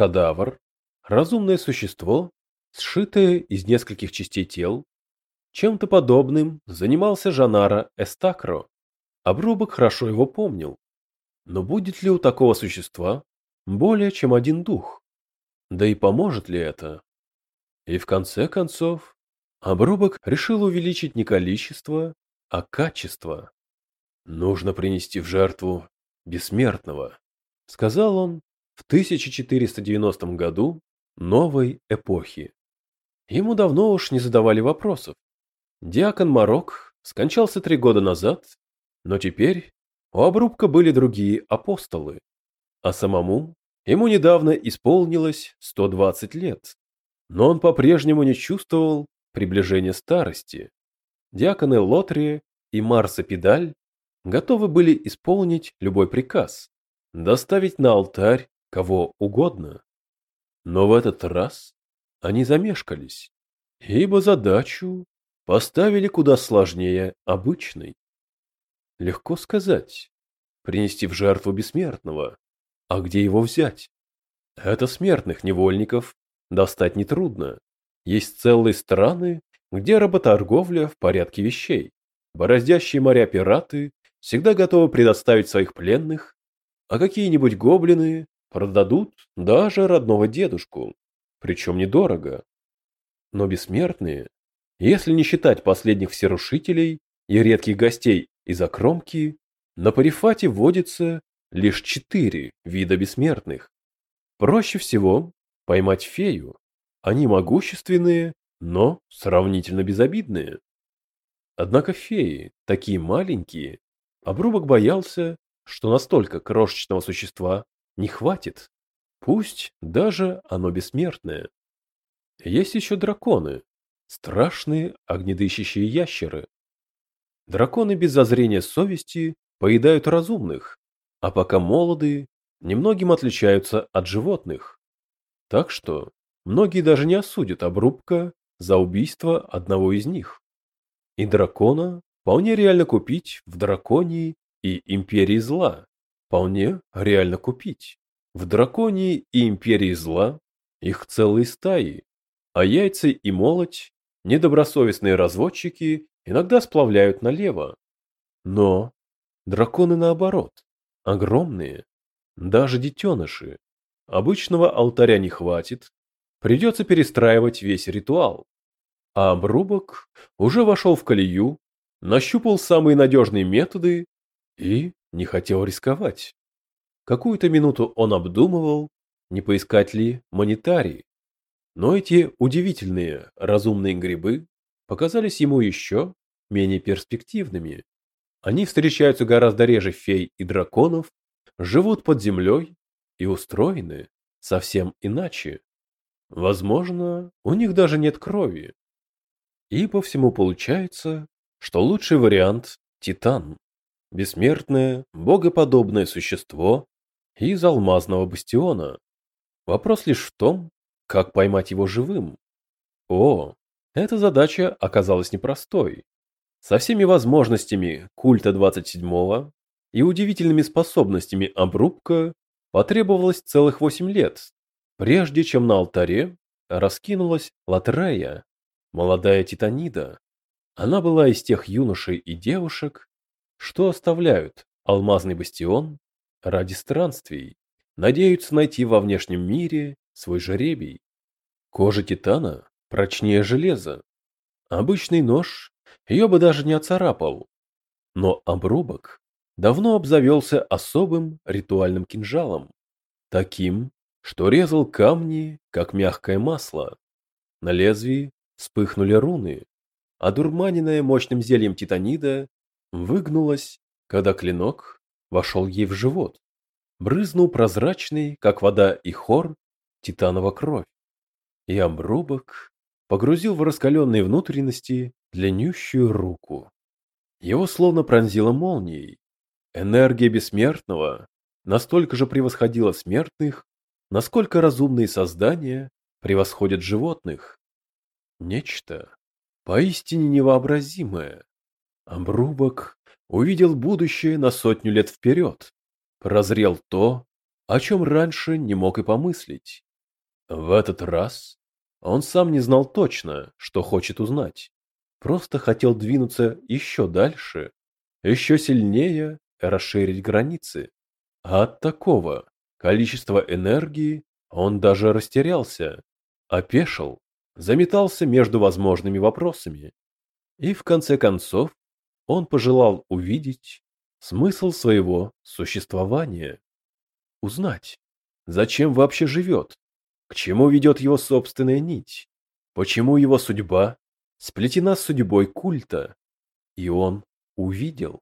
Кадавр – разумное существо, сшитое из нескольких частей тел. Чем-то подобным занимался Жанара Эстакро. Обрубок хорошо его помнил. Но будет ли у такого существа более чем один дух? Да и поможет ли это? И в конце концов, Обрубок решил увеличить не количество, а качество. Нужно принести в жертву бессмертного, сказал он в 1490 году новой эпохи. Ему давно уж не задавали вопросов. Диакон Марок скончался три года назад, но теперь у обрубка были другие апостолы, а самому ему недавно исполнилось 120 лет. Но он по-прежнему не чувствовал приближения старости. Диаконы Лотрия и Марса Педаль готовы были исполнить любой приказ, доставить на алтарь кого угодно. Но в этот раз они замешкались, ибо задачу поставили куда сложнее обычной. Легко сказать, принести в жертву бессмертного, а где его взять? Это смертных невольников достать нетрудно. Есть целые страны, где работорговля в порядке вещей. Бороздящие моря пираты всегда готовы предоставить своих пленных, а какие-нибудь гоблины продадут даже родного дедушку, причем недорого. Но бессмертные, если не считать последних всерушителей и редких гостей из окромки, на Парифате водится лишь четыре вида бессмертных. Проще всего поймать фею. Они могущественные, но сравнительно безобидные. Однако феи такие маленькие, обрубок боялся, что настолько крошечного существа не хватит. Пусть даже оно бессмертное. Есть еще драконы, страшные огнедышащие ящеры. Драконы без зазрения совести поедают разумных, а пока молоды, немногим отличаются от животных. Так что многие даже не осудят обрубка за убийство одного из них. И дракона вполне реально купить в драконии и империи зла. Вполне реально купить. В драконии и империи зла их целые стаи, а яйца и молоть недобросовестные разводчики иногда сплавляют налево. Но драконы наоборот, огромные, даже детеныши. Обычного алтаря не хватит, придется перестраивать весь ритуал. А обрубок уже вошел в колею, нащупал самые надежные методы и не хотел рисковать. Какую-то минуту он обдумывал, не поискать ли монетарий. Но эти удивительные разумные грибы показались ему еще менее перспективными. Они встречаются гораздо реже фей и драконов, живут под землей и устроены совсем иначе. Возможно, у них даже нет крови. И по всему получается, что лучший вариант – Титан. Бессмертное, богоподобное существо из алмазного бастиона. Вопрос лишь в том, как поймать его живым. О, эта задача оказалась непростой. Со всеми возможностями культа 27-го и удивительными способностями обрубка потребовалось целых 8 лет, прежде чем на алтаре раскинулась Латрея, молодая титанида. Она была из тех юношей и девушек, что оставляют алмазный бастион ради странствий, надеются найти во внешнем мире свой жеребий. Кожа титана прочнее железа. Обычный нож ее бы даже не оцарапал. Но обрубок давно обзавелся особым ритуальным кинжалом, таким, что резал камни, как мягкое масло. На лезвии вспыхнули руны, а дурманенная мощным зельем титанида выгнулась, когда клинок вошел ей в живот. Брызнул прозрачный, как вода и хор, титанова кровь. И обрубок погрузил в раскаленные внутренности длиннющую руку. Его словно пронзило молнией. Энергия бессмертного настолько же превосходила смертных, насколько разумные создания превосходят животных. Нечто поистине невообразимое. Обрубок увидел будущее на сотню лет вперед, прозрел то, о чем раньше не мог и помыслить. В этот раз он сам не знал точно, что хочет узнать. Просто хотел двинуться еще дальше, еще сильнее расширить границы. А от такого количества энергии он даже растерялся, опешил, заметался между возможными вопросами. И в конце концов он пожелал увидеть смысл своего существования. Узнать, зачем вообще живет, к чему ведет его собственная нить, почему его судьба сплетена с судьбой культа. И он увидел.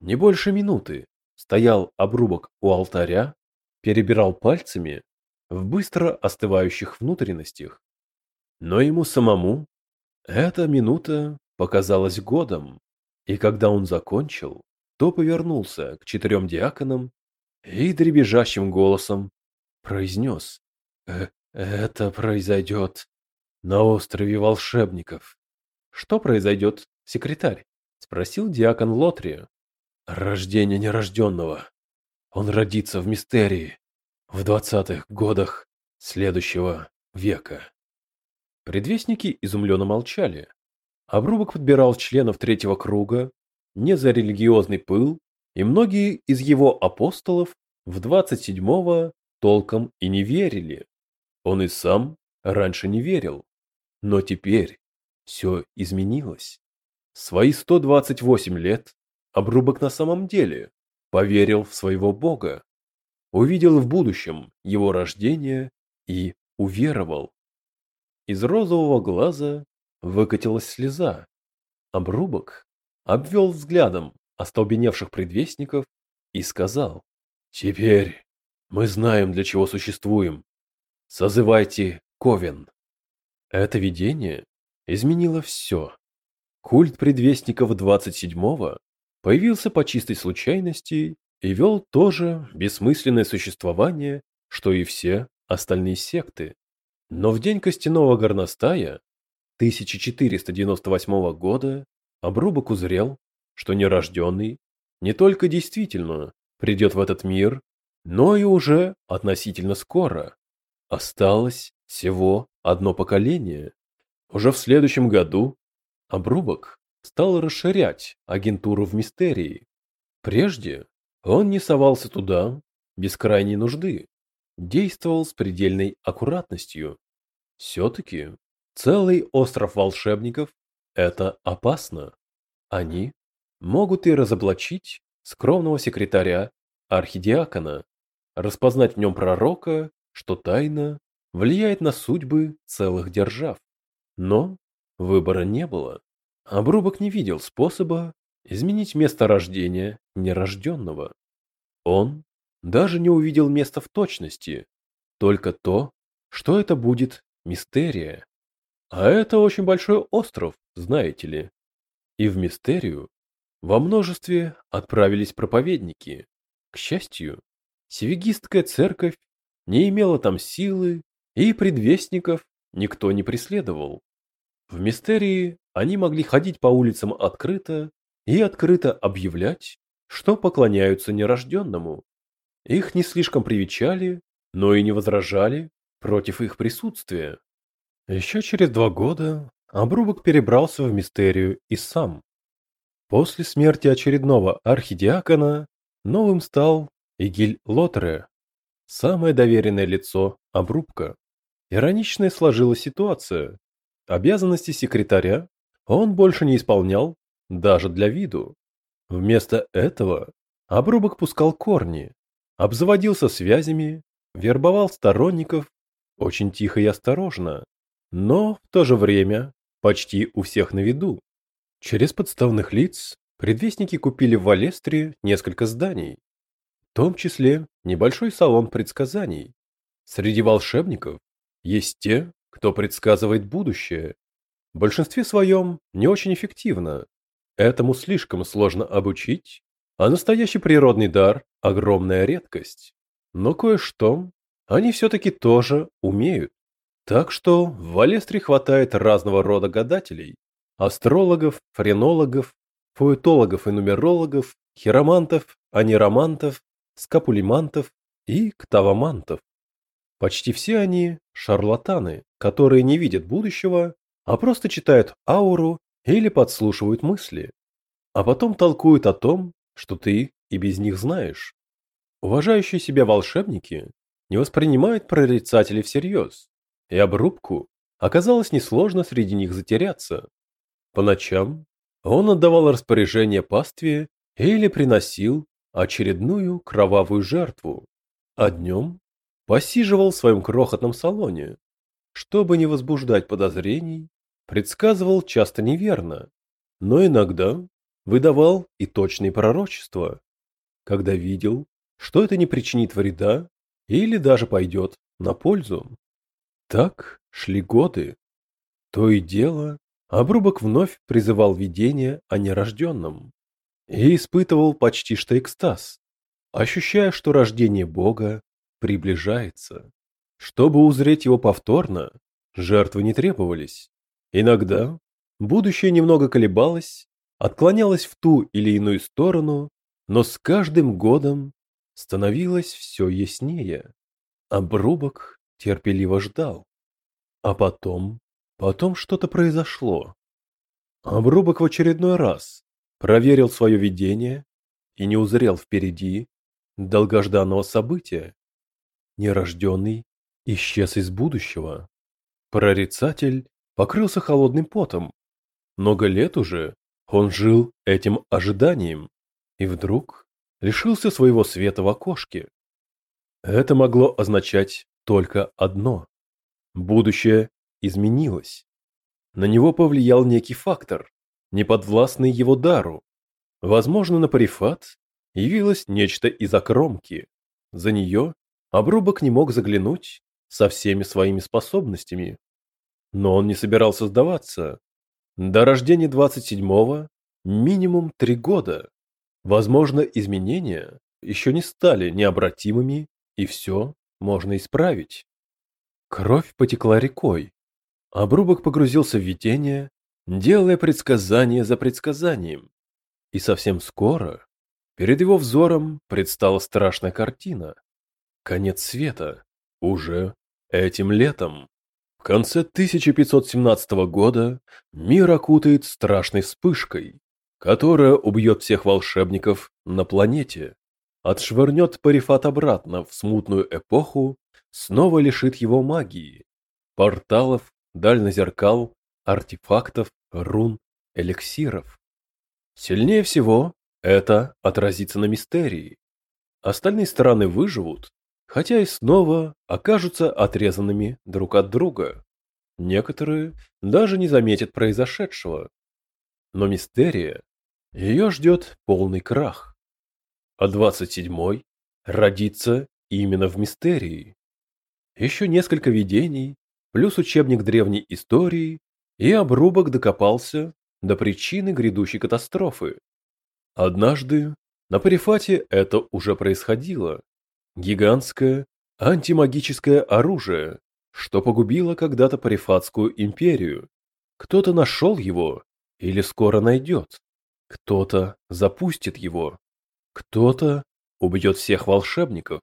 Не больше минуты стоял обрубок у алтаря, перебирал пальцами в быстро остывающих внутренностях. Но ему самому эта минута показалась годом, и когда он закончил, то повернулся к четырем диаконам и дребезжащим голосом произнес э «Это произойдет на острове волшебников». «Что произойдет, секретарь?» — спросил диакон Лотрия. «Рождение нерожденного. Он родится в мистерии в двадцатых годах следующего века». Предвестники изумленно молчали. Обрубок подбирал членов третьего круга, не за религиозный пыл, и многие из его апостолов в двадцать седьмого толком и не верили. Он и сам раньше не верил. Но теперь все изменилось. Свои 128 лет обрубок на самом деле поверил в своего бога, увидел в будущем его рождение и уверовал. Из розового глаза выкатилась слеза. Обрубок обвел взглядом остолбеневших предвестников и сказал, «Теперь мы знаем, для чего существуем. Созывайте Ковен». Это видение изменило все. Культ предвестников 27-го появился по чистой случайности и вел тоже бессмысленное существование, что и все остальные секты. Но в день костяного горностая 1498 года обрубок узрел, что нерожденный не только действительно придет в этот мир, но и уже относительно скоро. Осталось всего одно поколение. Уже в следующем году обрубок стал расширять агентуру в мистерии. Прежде он не совался туда без крайней нужды действовал с предельной аккуратностью. Все-таки целый остров волшебников – это опасно. Они могут и разоблачить скромного секретаря архидиакона, распознать в нем пророка, что тайна влияет на судьбы целых держав. Но выбора не было. Обрубок не видел способа изменить место рождения нерожденного. Он даже не увидел места в точности, только то, что это будет мистерия. А это очень большой остров, знаете ли. И в мистерию во множестве отправились проповедники. К счастью, севигистская церковь не имела там силы, и предвестников никто не преследовал. В мистерии они могли ходить по улицам открыто и открыто объявлять, что поклоняются нерожденному. Их не слишком привечали, но и не возражали против их присутствия. Еще через два года обрубок перебрался в мистерию и сам. После смерти очередного архидиакона новым стал Игиль Лотре, самое доверенное лицо обрубка. Ироничная сложилась ситуация. Обязанности секретаря он больше не исполнял, даже для виду. Вместо этого обрубок пускал корни, обзаводился связями, вербовал сторонников очень тихо и осторожно, но в то же время почти у всех на виду. Через подставных лиц предвестники купили в Валестре несколько зданий, в том числе небольшой салон предсказаний. Среди волшебников есть те, кто предсказывает будущее. В большинстве своем не очень эффективно. Этому слишком сложно обучить а настоящий природный дар – огромная редкость. Но кое-что они все-таки тоже умеют. Так что в Валестре хватает разного рода гадателей. Астрологов, френологов, фуэтологов и нумерологов, хиромантов, аниромантов, скапулимантов и ктавамантов. Почти все они шарлатаны, которые не видят будущего, а просто читают ауру или подслушивают мысли, а потом толкуют о том, что ты и без них знаешь. Уважающие себя волшебники не воспринимают прорицателей всерьез, и обрубку оказалось несложно среди них затеряться. По ночам он отдавал распоряжение пастве или приносил очередную кровавую жертву, а днем посиживал в своем крохотном салоне. Чтобы не возбуждать подозрений, предсказывал часто неверно, но иногда выдавал и точные пророчества, когда видел, что это не причинит вреда или даже пойдет на пользу. Так шли годы. То и дело, обрубок вновь призывал видение о нерожденном и испытывал почти что экстаз, ощущая, что рождение Бога приближается. Чтобы узреть его повторно, жертвы не требовались. Иногда будущее немного колебалось, отклонялось в ту или иную сторону, но с каждым годом становилось все яснее. Обрубок терпеливо ждал. А потом, потом что-то произошло. Обрубок в очередной раз проверил свое видение и не узрел впереди долгожданного события. Нерожденный исчез из будущего. Прорицатель покрылся холодным потом. Много лет уже он жил этим ожиданием и вдруг лишился своего света в окошке. Это могло означать только одно. Будущее изменилось. На него повлиял некий фактор, неподвластный его дару. Возможно, на Парифат явилось нечто из окромки. За нее обрубок не мог заглянуть со всеми своими способностями. Но он не собирался сдаваться. До рождения 27-го минимум три года. Возможно, изменения еще не стали необратимыми, и все можно исправить. Кровь потекла рекой. Обрубок погрузился в видение, делая предсказание за предсказанием. И совсем скоро перед его взором предстала страшная картина. Конец света. Уже этим летом. В конце 1517 года мир окутает страшной вспышкой, которая убьет всех волшебников на планете, отшвырнет Парифат обратно в смутную эпоху, снова лишит его магии, порталов, дальнозеркал, артефактов, рун, эликсиров. Сильнее всего это отразится на мистерии. Остальные стороны выживут, хотя и снова окажутся отрезанными друг от друга. Некоторые даже не заметят произошедшего. Но мистерия, ее ждет полный крах. А 27-й родится именно в мистерии. Еще несколько видений, плюс учебник древней истории, и обрубок докопался до причины грядущей катастрофы. Однажды на Парифате это уже происходило. Гигантское антимагическое оружие, что погубило когда-то Парифатскую империю. Кто-то нашел его или скоро найдет. Кто-то запустит его. Кто-то убьет всех волшебников.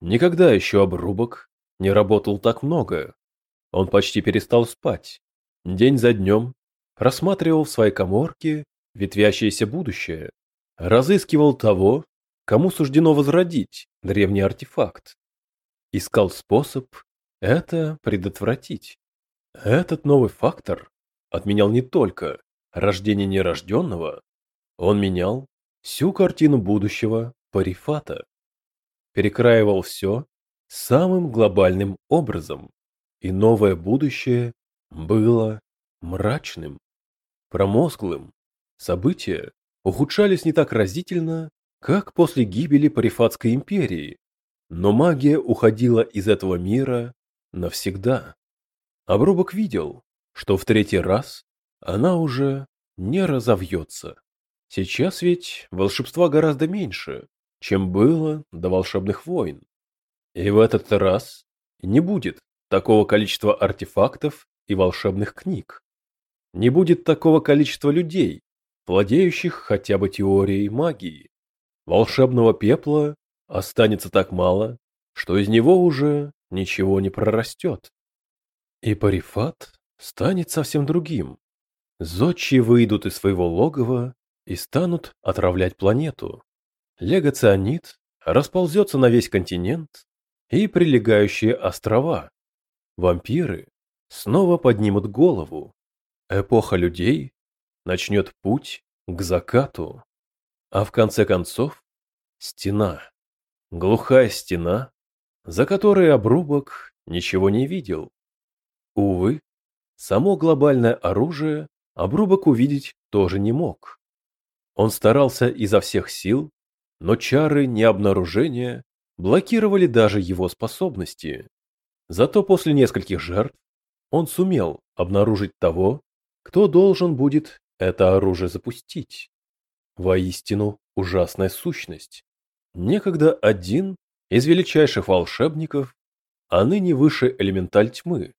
Никогда еще обрубок не работал так много. Он почти перестал спать. День за днем рассматривал в своей коморке ветвящееся будущее. Разыскивал того, кому суждено возродить древний артефакт. Искал способ это предотвратить. Этот новый фактор отменял не только рождение нерожденного, он менял всю картину будущего Парифата. Перекраивал все самым глобальным образом, и новое будущее было мрачным, промозглым. События ухудшались не так разительно, как после гибели Парифатской империи, но магия уходила из этого мира навсегда. Обрубок видел, что в третий раз она уже не разовьется. Сейчас ведь волшебства гораздо меньше, чем было до волшебных войн. И в этот раз не будет такого количества артефактов и волшебных книг. Не будет такого количества людей, владеющих хотя бы теорией магии. Волшебного пепла останется так мало, что из него уже ничего не прорастет. И Парифат станет совсем другим. Зодчие выйдут из своего логова и станут отравлять планету. Легоцианид расползется на весь континент и прилегающие острова. Вампиры снова поднимут голову. Эпоха людей начнет путь к закату. А в конце концов стена. Глухая стена, за которой обрубок ничего не видел. Увы, само глобальное оружие обрубок увидеть тоже не мог. Он старался изо всех сил, но чары необнаружения блокировали даже его способности. Зато после нескольких жертв он сумел обнаружить того, кто должен будет это оружие запустить. Воистину ужасная сущность. Некогда один из величайших волшебников, а ныне выше элементаль тьмы.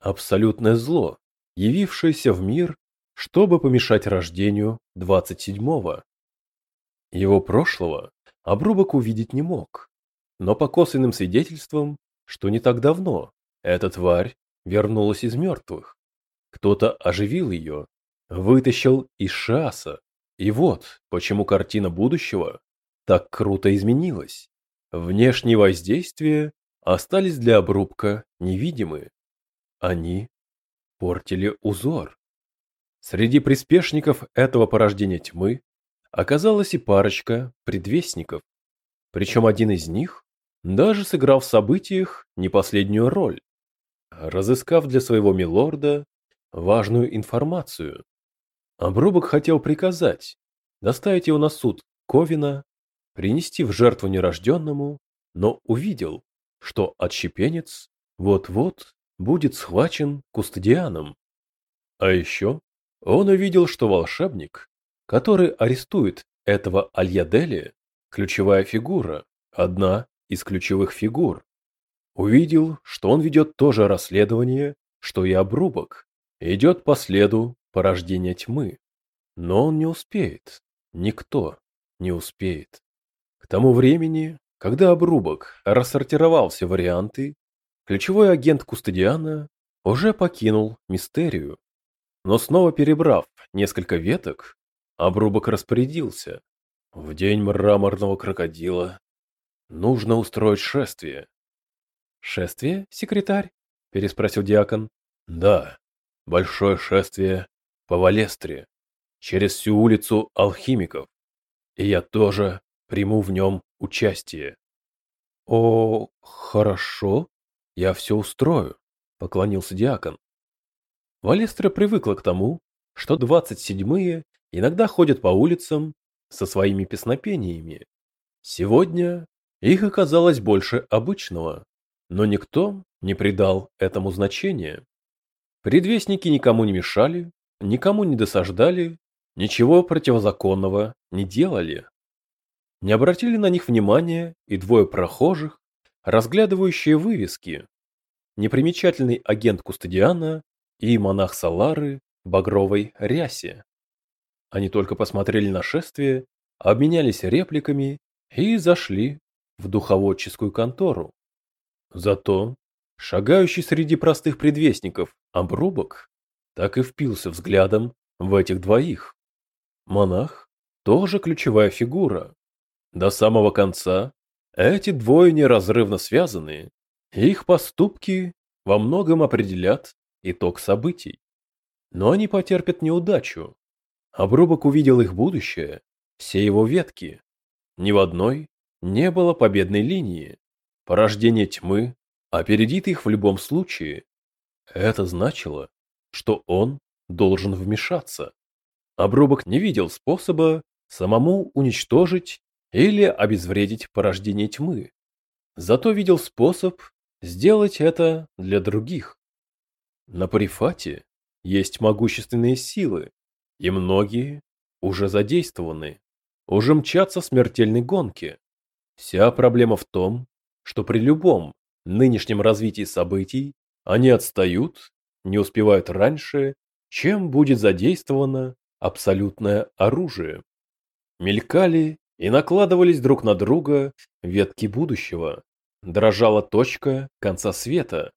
Абсолютное зло, явившееся в мир, чтобы помешать рождению 27-го. Его прошлого обрубок увидеть не мог, но по косвенным свидетельствам, что не так давно эта тварь вернулась из мертвых. Кто-то оживил ее, вытащил из шаса. И вот, почему картина будущего так круто изменилась. Внешние воздействия остались для обрубка невидимы. Они портили узор. Среди приспешников этого порождения тьмы оказалась и парочка предвестников. Причем один из них даже сыграл в событиях не последнюю роль, разыскав для своего милорда важную информацию. Обрубок хотел приказать доставить его на суд Ковина, принести в жертву нерожденному, но увидел, что отщепенец вот-вот будет схвачен кустодианом. А еще он увидел, что волшебник, который арестует этого Альядели, ключевая фигура, одна из ключевых фигур. Увидел, что он ведет то же расследование, что и обрубок, идет по следу порождения тьмы. Но он не успеет, никто не успеет. К тому времени, когда обрубок рассортировал все варианты, ключевой агент Кустодиана уже покинул мистерию. Но снова перебрав несколько веток, обрубок распорядился. В день мраморного крокодила нужно устроить шествие. «Шествие, секретарь?» – переспросил диакон. «Да, большое шествие по Валестре, через всю улицу алхимиков, и я тоже приму в нем участие». «О, хорошо, я все устрою», – поклонился диакон. Валестра привыкла к тому, что двадцать седьмые иногда ходят по улицам со своими песнопениями. Сегодня их оказалось больше обычного, но никто не придал этому значения. Предвестники никому не мешали, никому не досаждали, ничего противозаконного не делали. Не обратили на них внимания и двое прохожих, разглядывающие вывески. Непримечательный агент Кустодиана и монах Салары багровой рясе. Они только посмотрели на шествие, обменялись репликами и зашли в духоводческую контору. Зато шагающий среди простых предвестников обрубок так и впился взглядом в этих двоих. Монах тоже ключевая фигура. До самого конца эти двое неразрывно связаны, их поступки во многом определят итог событий. Но они потерпят неудачу. Обрубок увидел их будущее, все его ветки. Ни в одной не было победной линии. Порождение тьмы опередит их в любом случае. Это значило, что он должен вмешаться. Обрубок не видел способа самому уничтожить или обезвредить порождение тьмы. Зато видел способ сделать это для других. На Парифате есть могущественные силы, и многие уже задействованы, уже мчатся в смертельной гонке. Вся проблема в том, что при любом нынешнем развитии событий они отстают, не успевают раньше, чем будет задействовано абсолютное оружие. Мелькали и накладывались друг на друга ветки будущего. дрожала точка конца света.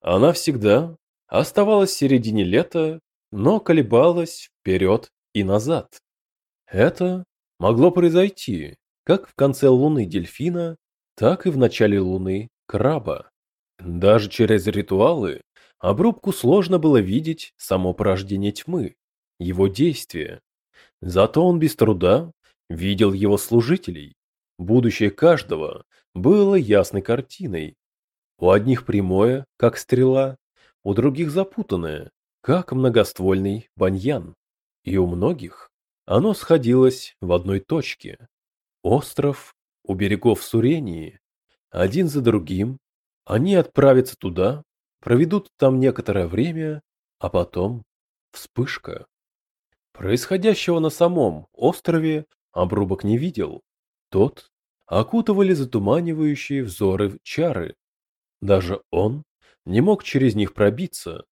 Она всегда оставалась в середине лета, но колебалась вперед и назад. Это могло произойти как в конце луны дельфина, так и в начале луны краба. Даже через ритуалы обрубку сложно было видеть само порождение тьмы, его действия. Зато он без труда видел его служителей. Будущее каждого было ясной картиной. У одних прямое, как стрела, у других запутанное, как многоствольный баньян. И у многих оно сходилось в одной точке. Остров у берегов Сурении. Один за другим они отправятся туда, проведут там некоторое время, а потом вспышка. Происходящего на самом острове обрубок не видел. Тот окутывали затуманивающие взоры чары. Даже он не мог через них пробиться.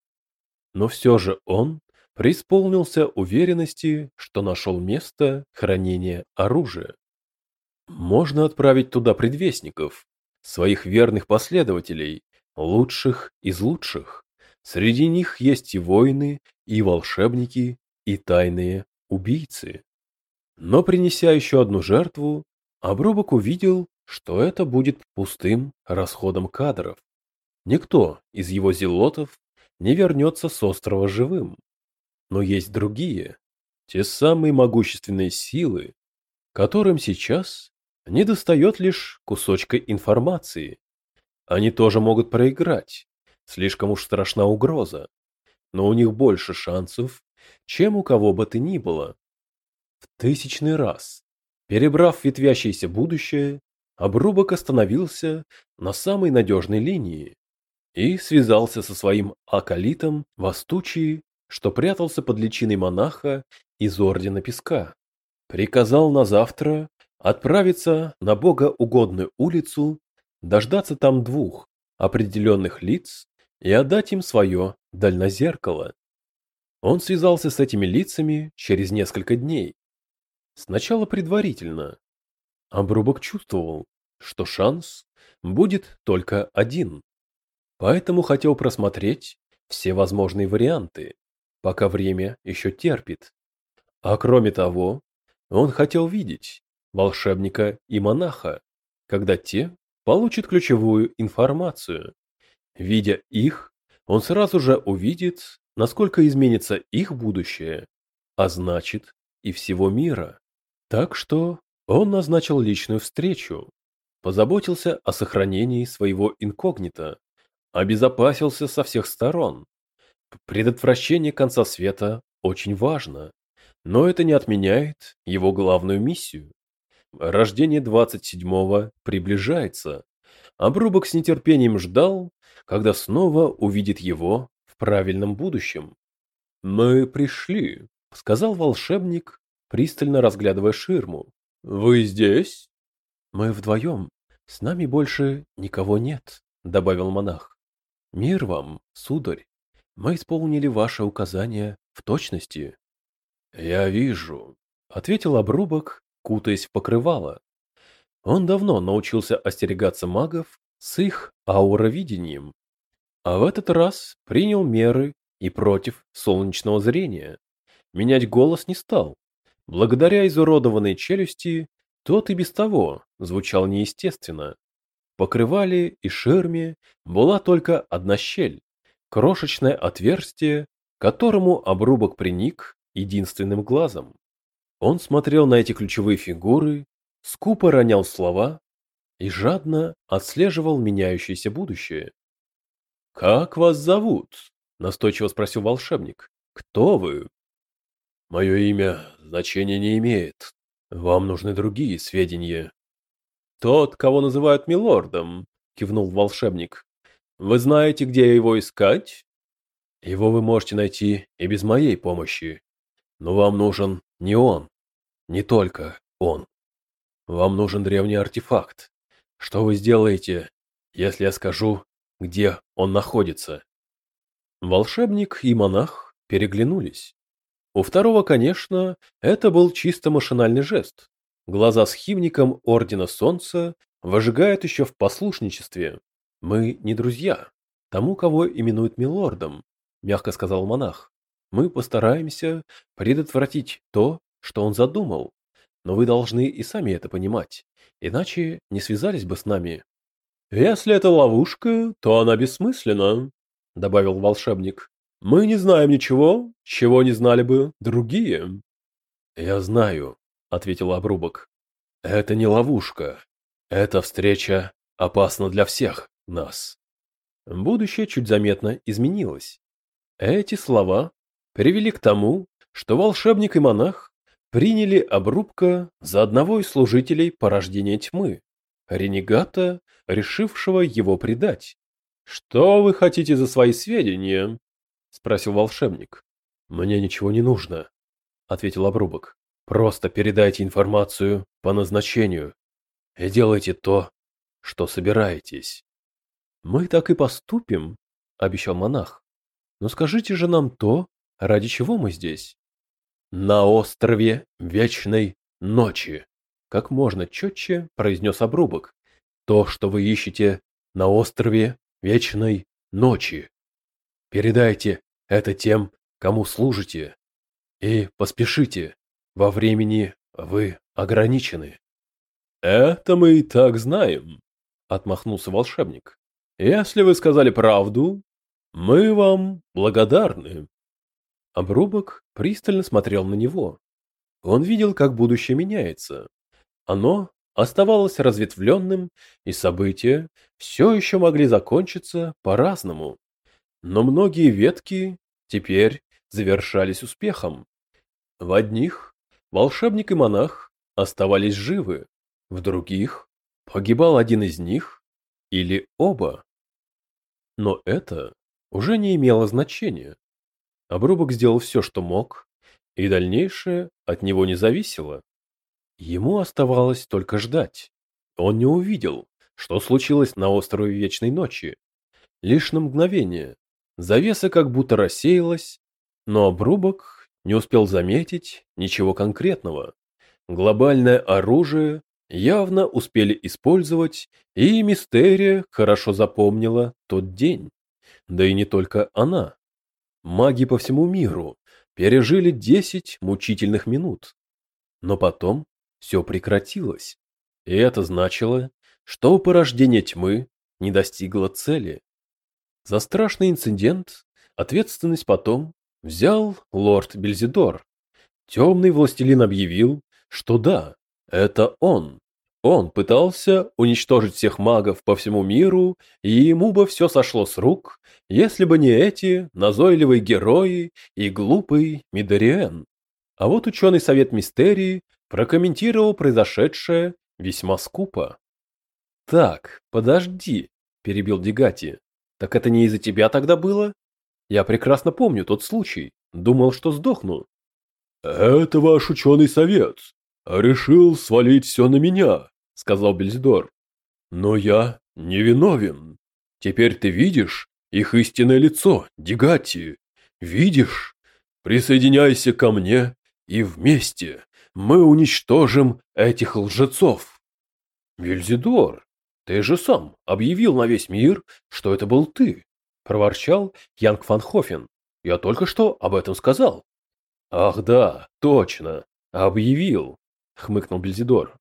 Но все же он преисполнился уверенности, что нашел место хранения оружия. Можно отправить туда предвестников, своих верных последователей, лучших из лучших. Среди них есть и воины, и волшебники, и тайные убийцы. Но принеся еще одну жертву, Обрубок увидел, что это будет пустым расходом кадров. Никто из его зелотов не вернется с острова живым. Но есть другие, те самые могущественные силы, которым сейчас недостает лишь кусочка информации. Они тоже могут проиграть, слишком уж страшна угроза, но у них больше шансов, чем у кого бы то ни было. В тысячный раз, перебрав ветвящееся будущее, обрубок остановился на самой надежной линии и связался со своим акалитом Востучии, что прятался под личиной монаха из Ордена Песка. Приказал на завтра отправиться на богоугодную улицу, дождаться там двух определенных лиц и отдать им свое дальнозеркало. Он связался с этими лицами через несколько дней. Сначала предварительно. Обрубок чувствовал, что шанс будет только один. Поэтому хотел просмотреть все возможные варианты, пока время еще терпит. А кроме того, он хотел видеть, волшебника и монаха, когда те получат ключевую информацию. Видя их, он сразу же увидит, насколько изменится их будущее, а значит и всего мира. Так что он назначил личную встречу, позаботился о сохранении своего инкогнито, обезопасился со всех сторон. Предотвращение конца света очень важно, но это не отменяет его главную миссию. Рождение 27-го приближается. Обрубок с нетерпением ждал, когда снова увидит его в правильном будущем. «Мы пришли», — сказал волшебник, пристально разглядывая ширму. «Вы здесь?» «Мы вдвоем. С нами больше никого нет», — добавил монах. «Мир вам, сударь. Мы исполнили ваше указание в точности». «Я вижу», — ответил обрубок, кутаясь в покрывало. Он давно научился остерегаться магов с их ауровидением, а в этот раз принял меры и против солнечного зрения. Менять голос не стал. Благодаря изуродованной челюсти тот и без того звучал неестественно. Покрывали и ширме была только одна щель, крошечное отверстие, которому обрубок приник единственным глазом. Он смотрел на эти ключевые фигуры, скупо ронял слова и жадно отслеживал меняющееся будущее. «Как вас зовут?» – настойчиво спросил волшебник. «Кто вы?» «Мое имя значения не имеет. Вам нужны другие сведения». «Тот, кого называют милордом», – кивнул волшебник. «Вы знаете, где его искать?» «Его вы можете найти и без моей помощи. Но вам нужен не он, не только он. Вам нужен древний артефакт. Что вы сделаете, если я скажу, где он находится? Волшебник и монах переглянулись. У второго, конечно, это был чисто машинальный жест. Глаза с химником Ордена Солнца выжигает еще в послушничестве. Мы не друзья. Тому, кого именуют милордом, мягко сказал монах. Мы постараемся предотвратить то, что он задумал. Но вы должны и сами это понимать, иначе не связались бы с нами. Если это ловушка, то она бессмысленна, добавил волшебник. Мы не знаем ничего, чего не знали бы другие. Я знаю, ответил обрубок. Это не ловушка. Эта встреча опасна для всех нас. Будущее чуть заметно изменилось. Эти слова привели к тому, что волшебник и монах приняли обрубка за одного из служителей порождения тьмы, ренегата, решившего его предать. «Что вы хотите за свои сведения?» — спросил волшебник. «Мне ничего не нужно», — ответил обрубок. «Просто передайте информацию по назначению и делайте то, что собираетесь». «Мы так и поступим», — обещал монах. «Но скажите же нам то, ради чего мы здесь?» «На острове Вечной Ночи», — как можно четче произнес обрубок. «То, что вы ищете на острове Вечной Ночи. Передайте это тем, кому служите, и поспешите, во времени вы ограничены». «Это мы и так знаем», — отмахнулся волшебник. «Если вы сказали правду, мы вам благодарны». Обрубок пристально смотрел на него. Он видел, как будущее меняется. Оно оставалось разветвленным, и события все еще могли закончиться по-разному. Но многие ветки теперь завершались успехом. В одних волшебник и монах оставались живы, в других погибал один из них или оба. Но это уже не имело значения. Обрубок сделал все, что мог, и дальнейшее от него не зависело. Ему оставалось только ждать. Он не увидел, что случилось на острове Вечной Ночи. Лишь на мгновение. Завеса как будто рассеялась, но обрубок не успел заметить ничего конкретного. Глобальное оружие явно успели использовать, и Мистерия хорошо запомнила тот день. Да и не только она. Маги по всему миру пережили десять мучительных минут. Но потом все прекратилось. И это значило, что порождение тьмы не достигло цели. За страшный инцидент ответственность потом взял лорд Бельзидор. Темный властелин объявил, что да, это он, он пытался уничтожить всех магов по всему миру, и ему бы все сошло с рук, если бы не эти назойливые герои и глупый Мидориен. А вот ученый совет Мистерии прокомментировал произошедшее весьма скупо. «Так, подожди», — перебил Дегати. «Так это не из-за тебя тогда было? Я прекрасно помню тот случай. Думал, что сдохну». «Это ваш ученый совет», решил свалить все на меня, сказал Бельзидор. Но я не виновен. Теперь ты видишь их истинное лицо, Дигати. Видишь? Присоединяйся ко мне, и вместе мы уничтожим этих лжецов. Бельзидор, ты же сам объявил на весь мир, что это был ты, проворчал Янг Фанхофен. Я только что об этом сказал. Ах да, точно, объявил хмыкнул Бельзидор.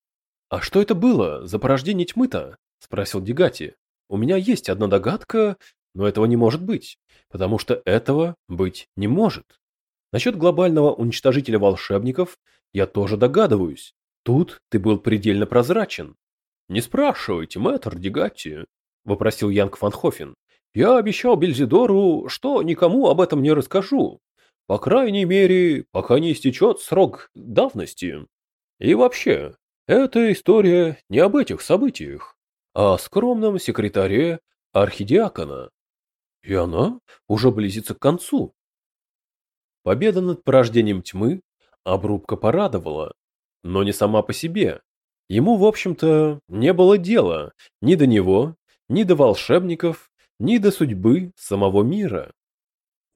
А что это было за порождение тьмы-то? спросил Дигати. У меня есть одна догадка, но этого не может быть, потому что этого быть не может. Насчет глобального уничтожителя волшебников я тоже догадываюсь. Тут ты был предельно прозрачен. Не спрашивайте, мэтр Дигати, вопросил Янг Фанхофен. Я обещал Бельзидору, что никому об этом не расскажу. По крайней мере, пока не истечет срок давности. И вообще, эта история не об этих событиях, а о скромном секретаре архидиакона. И она уже близится к концу. Победа над порождением тьмы обрубка порадовала, но не сама по себе. Ему, в общем-то, не было дела ни до него, ни до волшебников, ни до судьбы самого мира.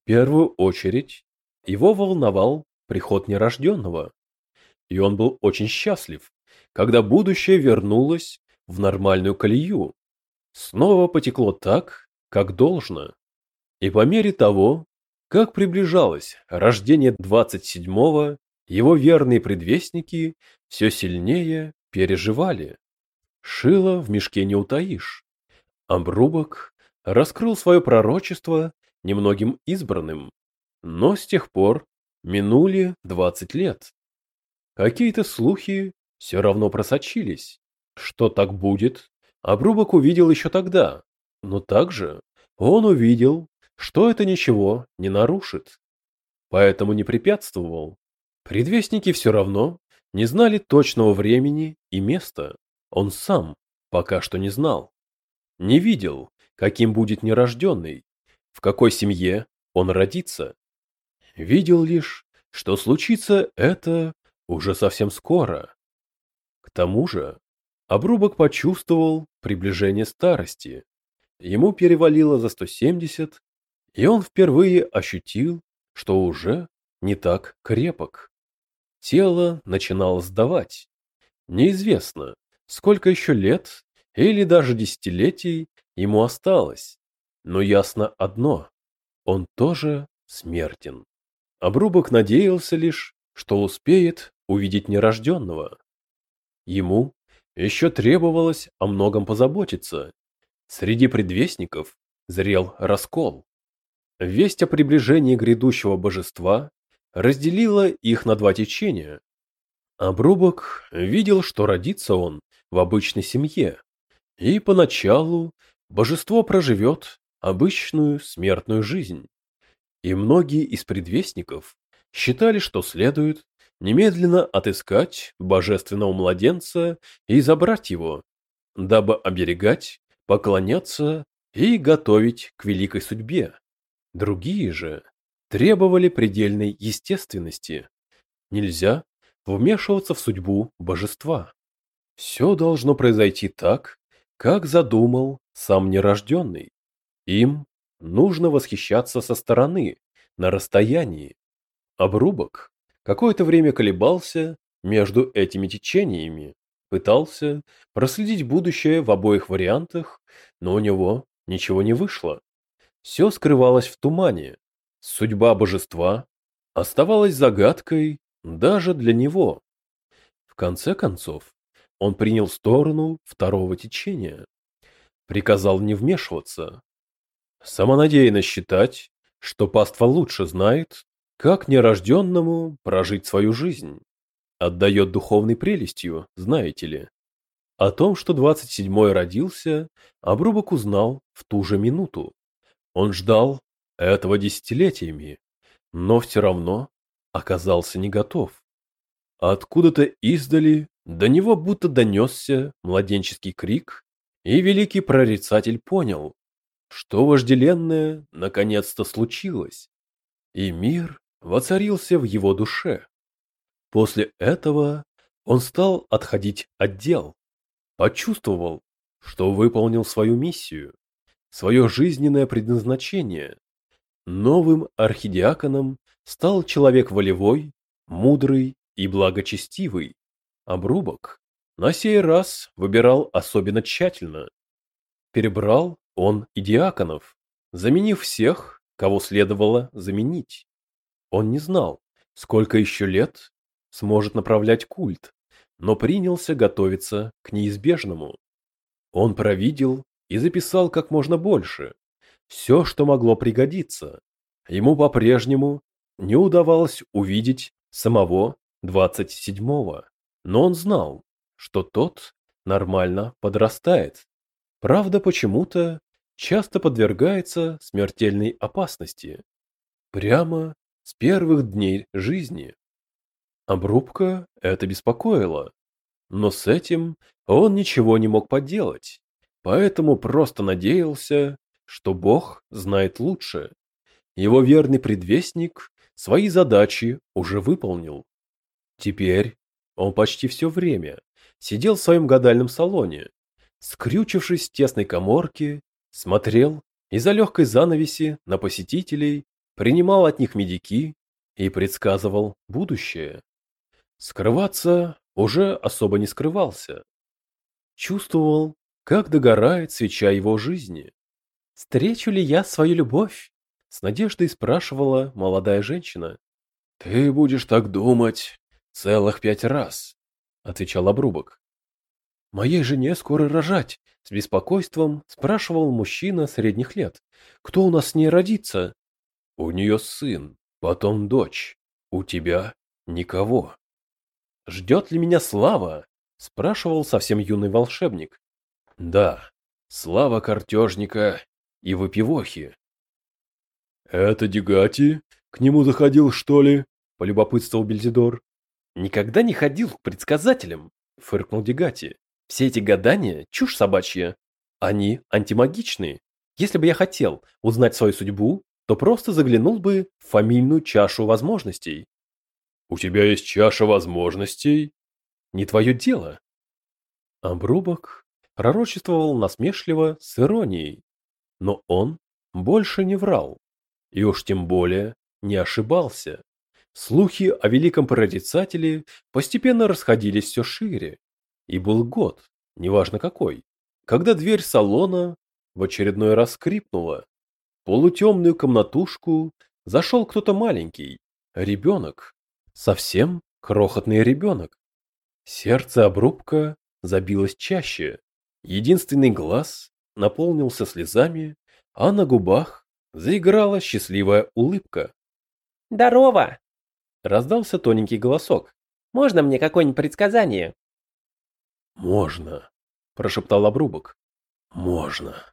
В первую очередь его волновал приход нерожденного и он был очень счастлив, когда будущее вернулось в нормальную колею. Снова потекло так, как должно. И по мере того, как приближалось рождение 27-го, его верные предвестники все сильнее переживали. Шило в мешке не утаишь. Обрубок раскрыл свое пророчество немногим избранным, но с тех пор минули 20 лет. Какие-то слухи все равно просочились. Что так будет, Обрубок увидел еще тогда, но также он увидел, что это ничего не нарушит. Поэтому не препятствовал. Предвестники все равно не знали точного времени и места. Он сам пока что не знал. Не видел, каким будет нерожденный, в какой семье он родится. Видел лишь, что случится это уже совсем скоро. К тому же, обрубок почувствовал приближение старости. Ему перевалило за 170, и он впервые ощутил, что уже не так крепок. Тело начинало сдавать. Неизвестно, сколько еще лет или даже десятилетий ему осталось, но ясно одно – он тоже смертен. Обрубок надеялся лишь, что успеет увидеть нерожденного. Ему еще требовалось о многом позаботиться. Среди предвестников зрел раскол. Весть о приближении грядущего божества разделила их на два течения. Обрубок видел, что родится он в обычной семье, и поначалу божество проживет обычную смертную жизнь. И многие из предвестников считали, что следует немедленно отыскать божественного младенца и забрать его, дабы оберегать, поклоняться и готовить к великой судьбе. Другие же требовали предельной естественности. Нельзя вмешиваться в судьбу божества. Все должно произойти так, как задумал сам нерожденный. Им нужно восхищаться со стороны, на расстоянии. Обрубок какое-то время колебался между этими течениями, пытался проследить будущее в обоих вариантах, но у него ничего не вышло. Все скрывалось в тумане. Судьба божества оставалась загадкой даже для него. В конце концов, он принял сторону второго течения. Приказал не вмешиваться. Самонадеянно считать, что паства лучше знает, как нерожденному прожить свою жизнь. Отдает духовной прелестью, знаете ли. О том, что двадцать седьмой родился, обрубок узнал в ту же минуту. Он ждал этого десятилетиями, но все равно оказался не готов. Откуда-то издали до него будто донесся младенческий крик, и великий прорицатель понял, что вожделенное наконец-то случилось, и мир воцарился в его душе. После этого он стал отходить от дел, почувствовал, что выполнил свою миссию, свое жизненное предназначение. Новым архидиаконом стал человек волевой, мудрый и благочестивый. Обрубок на сей раз выбирал особенно тщательно. Перебрал он и диаконов, заменив всех, кого следовало заменить. Он не знал, сколько еще лет сможет направлять культ, но принялся готовиться к неизбежному. Он провидел и записал как можно больше, все, что могло пригодиться. Ему по-прежнему не удавалось увидеть самого двадцать седьмого, но он знал, что тот нормально подрастает. Правда, почему-то часто подвергается смертельной опасности. Прямо с первых дней жизни. Обрубка это беспокоило, но с этим он ничего не мог поделать, поэтому просто надеялся, что Бог знает лучше. Его верный предвестник свои задачи уже выполнил. Теперь он почти все время сидел в своем гадальном салоне, скрючившись в тесной коморке, смотрел из-за легкой занавеси на посетителей, принимал от них медики и предсказывал будущее. Скрываться уже особо не скрывался. чувствовал, как догорает свеча его жизни. «Встречу ли я свою любовь?» — с надеждой спрашивала молодая женщина. «Ты будешь так думать целых пять раз», — отвечал обрубок. «Моей жене скоро рожать», — с беспокойством спрашивал мужчина средних лет. «Кто у нас с ней родится?» «У нее сын, потом дочь. У тебя никого». «Ждет ли меня слава?» — спрашивал совсем юный волшебник. «Да, слава картежника и выпивохи». «Это Дегати? К нему заходил, что ли?» — полюбопытствовал Бельзидор. «Никогда не ходил к предсказателям», — фыркнул Дегати. Все эти гадания – чушь собачья. Они антимагичные. Если бы я хотел узнать свою судьбу, то просто заглянул бы в фамильную чашу возможностей. У тебя есть чаша возможностей? Не твое дело. Обрубок пророчествовал насмешливо с иронией. Но он больше не врал. И уж тем более не ошибался. Слухи о великом прорицателе постепенно расходились все шире. И был год, неважно какой, когда дверь салона в очередной раз скрипнула. В полутемную комнатушку зашел кто-то маленький, ребенок, совсем крохотный ребенок. Сердце обрубка забилось чаще, единственный глаз наполнился слезами, а на губах заиграла счастливая улыбка. «Здорово!» — раздался тоненький голосок. «Можно мне какое-нибудь предсказание?» «Можно», — прошептал обрубок. «Можно».